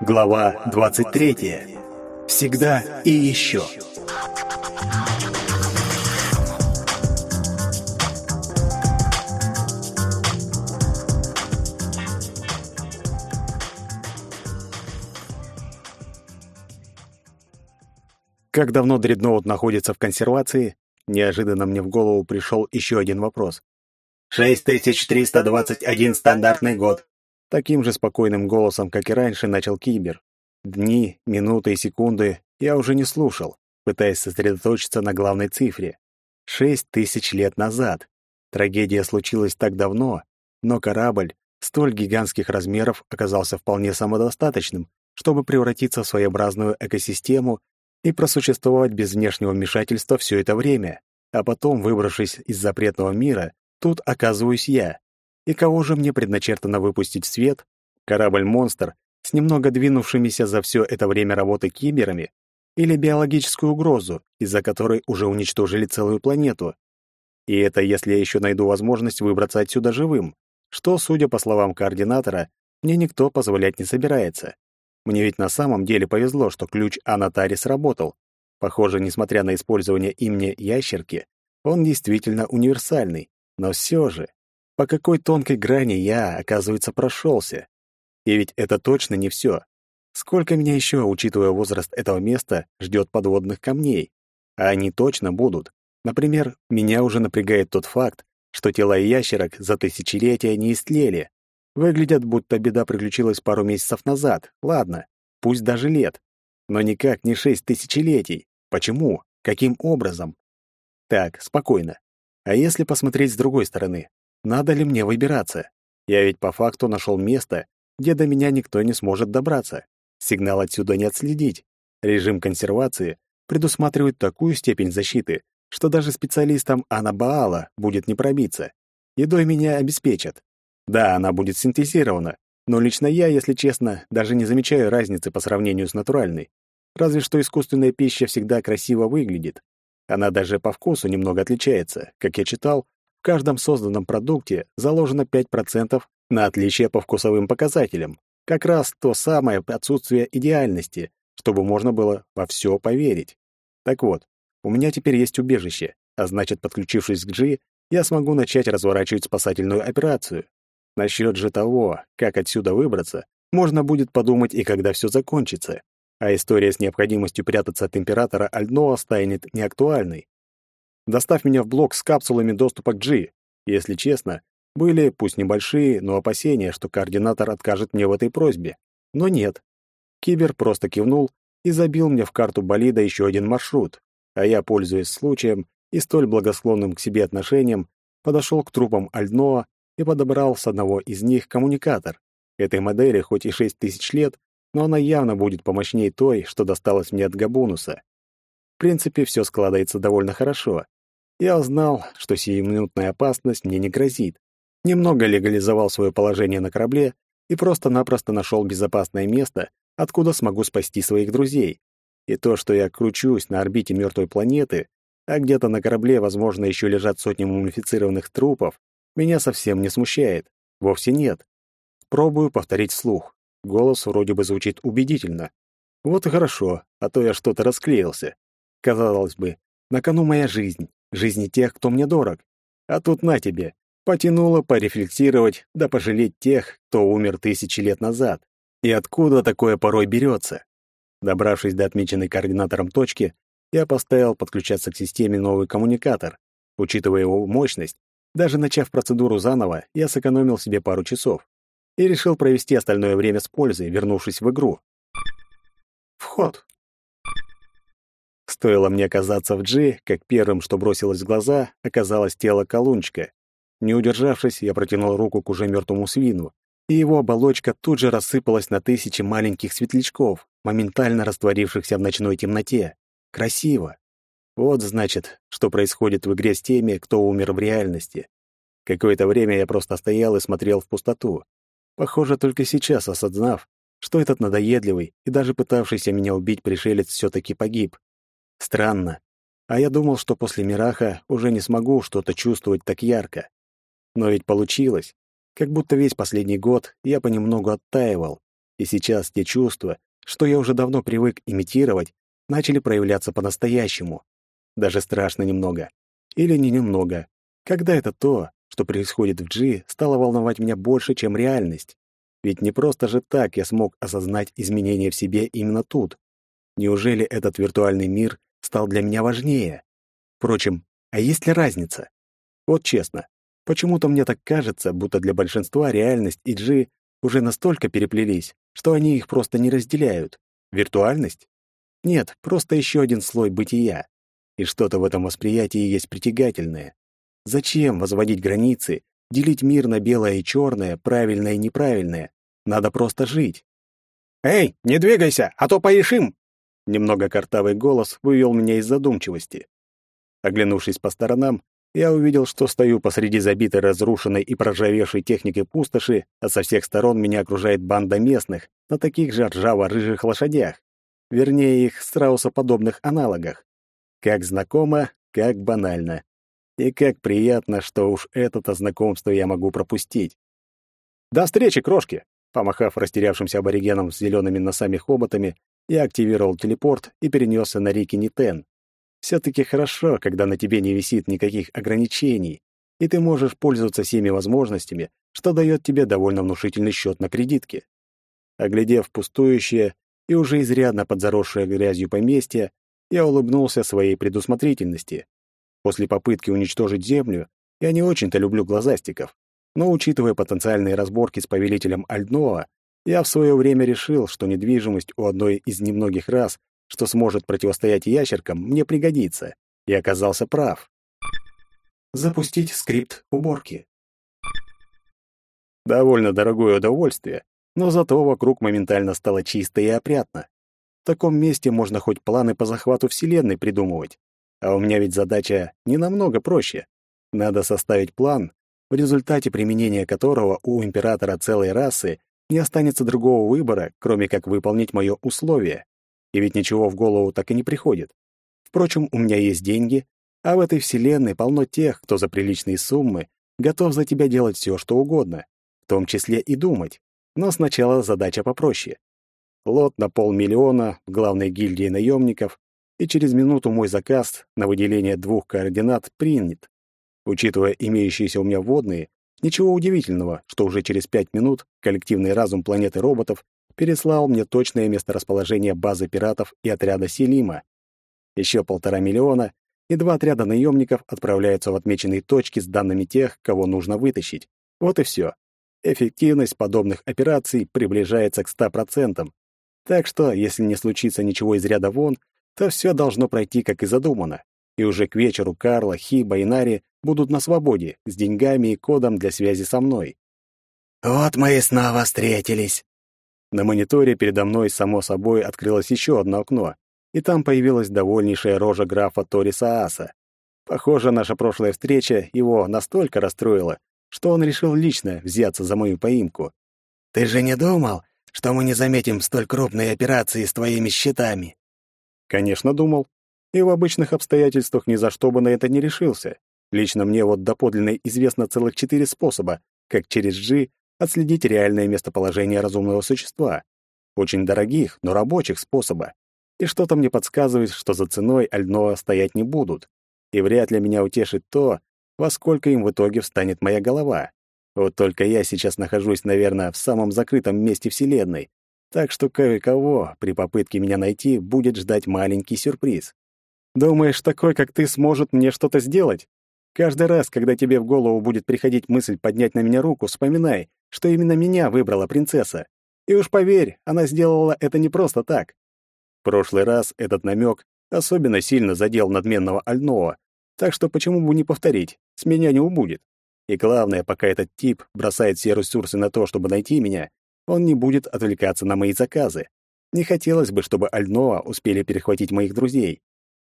Глава 23. Всегда и еще. Как давно дредноут находится в консервации, неожиданно мне в голову пришел еще один вопрос. 6321 стандартный год. Таким же спокойным голосом, как и раньше, начал Кибер. Дни, минуты и секунды я уже не слушал, пытаясь сосредоточиться на главной цифре. Шесть тысяч лет назад. Трагедия случилась так давно, но корабль столь гигантских размеров оказался вполне самодостаточным, чтобы превратиться в своеобразную экосистему и просуществовать без внешнего вмешательства все это время. А потом, выбравшись из запретного мира, тут оказываюсь я. И кого же мне предначертано выпустить в свет? Корабль-монстр с немного двинувшимися за все это время работы киберами или биологическую угрозу, из-за которой уже уничтожили целую планету. И это если я еще найду возможность выбраться отсюда живым, что, судя по словам координатора, мне никто позволять не собирается. Мне ведь на самом деле повезло, что ключ Анатари сработал. Похоже, несмотря на использование имени ящерки, он действительно универсальный. Но все же, по какой тонкой грани я, оказывается, прошелся. И ведь это точно не все. Сколько меня еще, учитывая возраст этого места, ждет подводных камней? А они точно будут. Например, меня уже напрягает тот факт, что тела ящерок за тысячелетия не истлели. Выглядят, будто беда приключилась пару месяцев назад. Ладно, пусть даже лет. Но никак не шесть тысячелетий. Почему? Каким образом? Так, спокойно. А если посмотреть с другой стороны? Надо ли мне выбираться? Я ведь по факту нашел место, где до меня никто не сможет добраться. Сигнал отсюда не отследить. Режим консервации предусматривает такую степень защиты, что даже специалистам Анабаала будет не пробиться. Едой меня обеспечат. Да, она будет синтезирована, но лично я, если честно, даже не замечаю разницы по сравнению с натуральной. Разве что искусственная пища всегда красиво выглядит. Она даже по вкусу немного отличается. Как я читал, каждом созданном продукте заложено 5% на отличие по вкусовым показателям. Как раз то самое отсутствие идеальности, чтобы можно было во все поверить. Так вот, у меня теперь есть убежище, а значит, подключившись к G, я смогу начать разворачивать спасательную операцию. Насчет же того, как отсюда выбраться, можно будет подумать и когда все закончится. А история с необходимостью прятаться от императора Альноа станет неактуальной. Доставь меня в блок с капсулами доступа к G. Если честно, были, пусть небольшие, но опасения, что координатор откажет мне в этой просьбе. Но нет. Кибер просто кивнул и забил мне в карту болида еще один маршрут, а я, пользуясь случаем и столь благосклонным к себе отношением, подошел к трупам Альноа и подобрал с одного из них коммуникатор. Этой модели хоть и шесть тысяч лет, но она явно будет помощнее той, что досталась мне от Габунуса. В принципе, все складывается довольно хорошо. Я узнал, что сиюминутная опасность мне не грозит. Немного легализовал свое положение на корабле и просто-напросто нашел безопасное место, откуда смогу спасти своих друзей. И то, что я кручусь на орбите мертвой планеты, а где-то на корабле, возможно, еще лежат сотни мумифицированных трупов, меня совсем не смущает. Вовсе нет. Пробую повторить вслух. Голос вроде бы звучит убедительно. Вот и хорошо, а то я что-то расклеился. Казалось бы, на кону моя жизнь, жизни тех, кто мне дорог. А тут на тебе, потянуло порефлексировать, да пожалеть тех, кто умер тысячи лет назад. И откуда такое порой берется? Добравшись до отмеченной координатором точки, я поставил подключаться к системе новый коммуникатор. Учитывая его мощность, даже начав процедуру заново, я сэкономил себе пару часов и решил провести остальное время с пользой, вернувшись в игру. Вход. Стоило мне оказаться в G, как первым, что бросилось в глаза, оказалось тело колунчика. Не удержавшись, я протянул руку к уже мертвому свину, и его оболочка тут же рассыпалась на тысячи маленьких светлячков, моментально растворившихся в ночной темноте. Красиво. Вот, значит, что происходит в игре с теми, кто умер в реальности. Какое-то время я просто стоял и смотрел в пустоту. Похоже, только сейчас осознав, что этот надоедливый и даже пытавшийся меня убить пришелец все-таки погиб. Странно. А я думал, что после Мираха уже не смогу что-то чувствовать так ярко. Но ведь получилось. Как будто весь последний год я понемногу оттаивал, И сейчас те чувства, что я уже давно привык имитировать, начали проявляться по-настоящему. Даже страшно немного. Или не немного. Когда это то, что происходит в G, стало волновать меня больше, чем реальность. Ведь не просто же так я смог осознать изменения в себе именно тут. Неужели этот виртуальный мир стал для меня важнее? Впрочем, а есть ли разница? Вот честно, почему-то мне так кажется, будто для большинства реальность и G уже настолько переплелись, что они их просто не разделяют. Виртуальность? Нет, просто еще один слой бытия. И что-то в этом восприятии есть притягательное. Зачем возводить границы, делить мир на белое и черное, правильное и неправильное? Надо просто жить. «Эй, не двигайся, а то порешим!» Немного картавый голос вывел меня из задумчивости. Оглянувшись по сторонам, я увидел, что стою посреди забитой, разрушенной и проржавевшей техники пустоши, а со всех сторон меня окружает банда местных на таких же ржаво-рыжих лошадях. Вернее, их страусоподобных аналогах. Как знакомо, как банально. И как приятно, что уж это-то знакомство я могу пропустить. «До встречи, крошки!» Помахав растерявшимся аборигенам с зелеными носами-хоботами, я активировал телепорт и перенесся на реки Нитен. Все-таки хорошо, когда на тебе не висит никаких ограничений, и ты можешь пользоваться всеми возможностями, что дает тебе довольно внушительный счет на кредитке. Оглядев пустующее и уже изрядно подзаросшее грязью поместье, я улыбнулся своей предусмотрительности. После попытки уничтожить землю я не очень-то люблю глазастиков, но, учитывая потенциальные разборки с повелителем Альдноа, я в свое время решил, что недвижимость у одной из немногих рас, что сможет противостоять ящеркам, мне пригодится, и оказался прав. Запустить скрипт уборки. Довольно дорогое удовольствие, но зато вокруг моментально стало чисто и опрятно. В таком месте можно хоть планы по захвату Вселенной придумывать. А у меня ведь задача не намного проще. Надо составить план, в результате применения которого у императора целой расы не останется другого выбора, кроме как выполнить мое условие. И ведь ничего в голову так и не приходит. Впрочем, у меня есть деньги, а в этой вселенной полно тех, кто за приличные суммы готов за тебя делать все, что угодно, в том числе и думать. Но сначала задача попроще. Лот на полмиллиона в главной гильдии наемников, и через минуту мой заказ на выделение двух координат принят. Учитывая имеющиеся у меня водные, ничего удивительного, что уже через пять минут коллективный разум планеты роботов переслал мне точное месторасположение базы пиратов и отряда Селима. Еще полтора миллиона, и два отряда наемников отправляются в отмеченные точки с данными тех, кого нужно вытащить. Вот и все. Эффективность подобных операций приближается к 100%. Так что, если не случится ничего из ряда вон, то все должно пройти как и задумано. И уже к вечеру Карла, Хиба и Нари будут на свободе, с деньгами и кодом для связи со мной. «Вот мы и снова встретились!» На мониторе передо мной, само собой, открылось еще одно окно, и там появилась довольнейшая рожа графа Ториса Аса. Похоже, наша прошлая встреча его настолько расстроила, что он решил лично взяться за мою поимку. «Ты же не думал, что мы не заметим столь крупные операции с твоими счетами?» Конечно, думал. И в обычных обстоятельствах ни за что бы на это не решился. Лично мне вот доподлинно известно целых четыре способа, как через G отследить реальное местоположение разумного существа. Очень дорогих, но рабочих способа. И что-то мне подсказывает, что за ценой Альноа стоять не будут. И вряд ли меня утешит то, во сколько им в итоге встанет моя голова. Вот только я сейчас нахожусь, наверное, в самом закрытом месте Вселенной, так что кое-кого при попытке меня найти будет ждать маленький сюрприз. Думаешь, такой, как ты, сможет мне что-то сделать? Каждый раз, когда тебе в голову будет приходить мысль поднять на меня руку, вспоминай, что именно меня выбрала принцесса. И уж поверь, она сделала это не просто так. В прошлый раз этот намек особенно сильно задел надменного Альноа, так что почему бы не повторить, с меня не убудет. И главное, пока этот тип бросает все ресурсы на то, чтобы найти меня, он не будет отвлекаться на мои заказы. Не хотелось бы, чтобы Альноа успели перехватить моих друзей.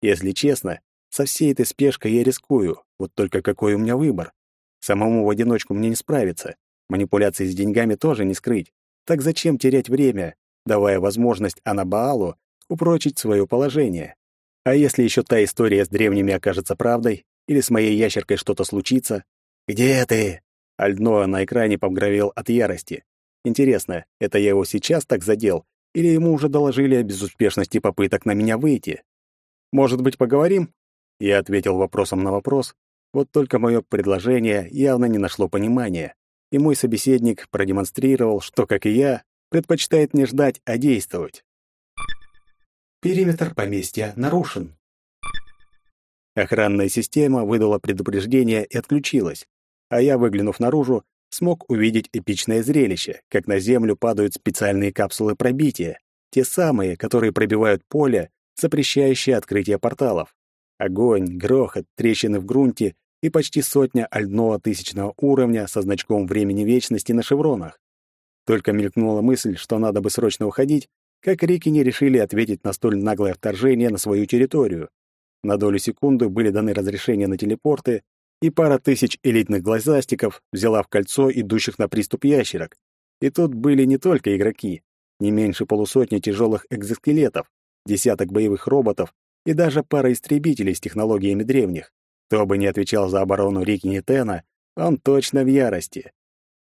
Если честно, со всей этой спешкой я рискую, вот только какой у меня выбор? Самому в одиночку мне не справиться. Манипуляции с деньгами тоже не скрыть. Так зачем терять время, давая возможность Анабаалу упрочить свое положение? А если еще та история с древними окажется правдой, или с моей ящеркой что-то случится? «Где ты?» Альдноа на экране побгровел от ярости. Интересно, это я его сейчас так задел, или ему уже доложили о безуспешности попыток на меня выйти? Может быть, поговорим? Я ответил вопросом на вопрос, вот только мое предложение явно не нашло понимания, и мой собеседник продемонстрировал, что, как и я, предпочитает не ждать, а действовать. Периметр поместья нарушен. Охранная система выдала предупреждение и отключилась, а я, выглянув наружу, смог увидеть эпичное зрелище, как на землю падают специальные капсулы пробития, те самые, которые пробивают поле, запрещающее открытие порталов. Огонь, грохот, трещины в грунте и почти сотня альдного тысячного уровня со значком времени вечности на шевронах. Только мелькнула мысль, что надо бы срочно уходить, как Рики не решили ответить на столь наглое вторжение на свою территорию. На долю секунды были даны разрешения на телепорты, и пара тысяч элитных глазастиков взяла в кольцо идущих на приступ ящерок. И тут были не только игроки, не меньше полусотни тяжелых экзоскелетов, десяток боевых роботов и даже пара истребителей с технологиями древних. Кто бы не отвечал за оборону Рики Нитена, он точно в ярости.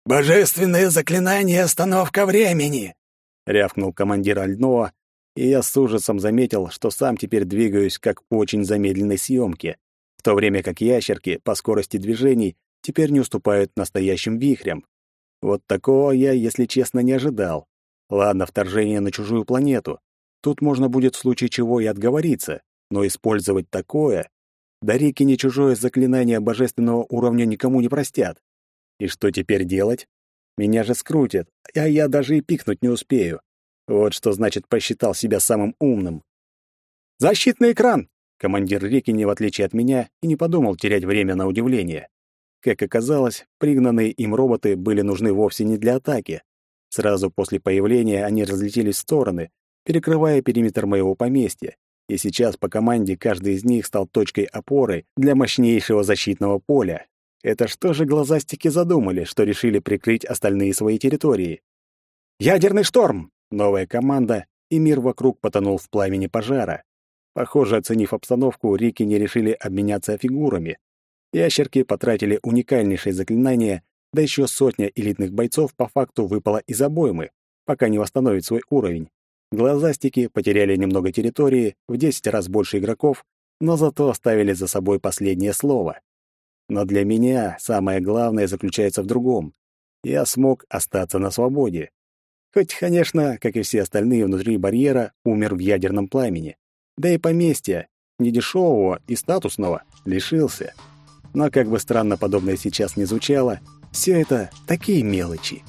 «Божественное заклинание «Остановка времени!»» — рявкнул командир Альноа, и я с ужасом заметил, что сам теперь двигаюсь как в очень замедленной съемке в то время как ящерки по скорости движений теперь не уступают настоящим вихрям. Вот такого я, если честно, не ожидал. Ладно, вторжение на чужую планету. Тут можно будет в случае чего и отговориться, но использовать такое... Дарики не чужое заклинание божественного уровня никому не простят. И что теперь делать? Меня же скрутят, а я даже и пикнуть не успею. Вот что значит посчитал себя самым умным. «Защитный экран!» Командир Рекини, в отличие от меня, и не подумал терять время на удивление. Как оказалось, пригнанные им роботы были нужны вовсе не для атаки. Сразу после появления они разлетелись в стороны, перекрывая периметр моего поместья, и сейчас по команде каждый из них стал точкой опоры для мощнейшего защитного поля. Это что же глазастики задумали, что решили прикрыть остальные свои территории? «Ядерный шторм!» — новая команда, и мир вокруг потонул в пламени пожара. Похоже, оценив обстановку, Рики не решили обменяться фигурами. Ящерки потратили уникальнейшее заклинание, да еще сотня элитных бойцов по факту выпала из обоймы, пока не восстановит свой уровень. Глазастики потеряли немного территории, в 10 раз больше игроков, но зато оставили за собой последнее слово. Но для меня самое главное заключается в другом. Я смог остаться на свободе. Хоть, конечно, как и все остальные внутри барьера, умер в ядерном пламени да и поместья, недешевого и статусного, лишился. Но как бы странно подобное сейчас не звучало, все это такие мелочи.